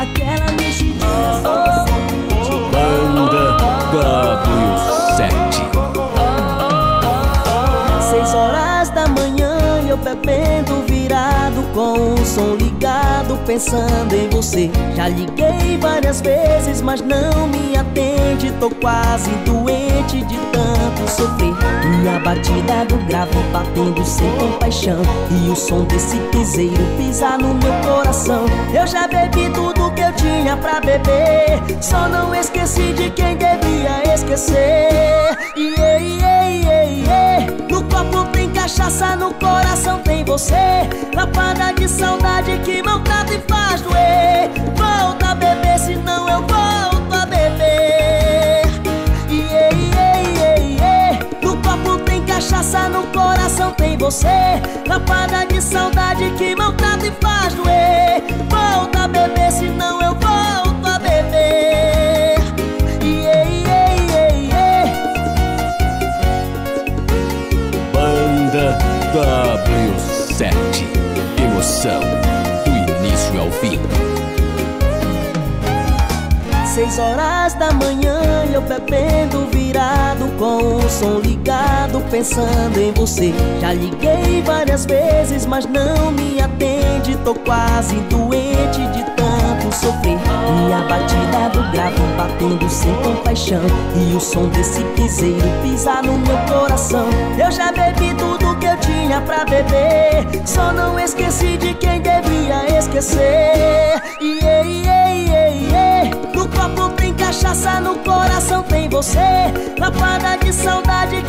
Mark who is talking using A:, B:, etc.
A: aquela mexidinha
B: Banda W7
A: Seis horas da manhã eu bebendo virado com o som ligado pensando em você. Já liguei várias vezes mas não me atende. Tô quase doente de tanto sofrer. E a batida do grave batendo sem compaixão. E o som desse piseiro pisar no meu coração. Eu já bebi tudo que eu tinha pra beber. Só não esqueci de quem devia esquecer. Yeah, yeah, yeah, yeah. No copo tem cachaça, no coração tem você. Lapada de saudade que maltrata e faz doer. Volta a beber, senão eu volto a beber. Yeah, yeah, yeah, yeah. No copo tem cachaça, no coração tem você. Lapada de saudade que maltrata e faz doer
B: Emoção do início ao fim.
A: Seis horas da manhã eu bebendo virado com o som ligado pensando em você. Já liguei várias vezes mas não me atende. Tô quase doente de tanto sofrer. E a batida do grave batendo sem compaixão. E o som desse piseiro pisar no meu coração. Eu já bebi tinha pra beber Só não esqueci de quem devia esquecer yeah, yeah, yeah, yeah. No copo tem cachaça, no coração tem você Lapada de saudade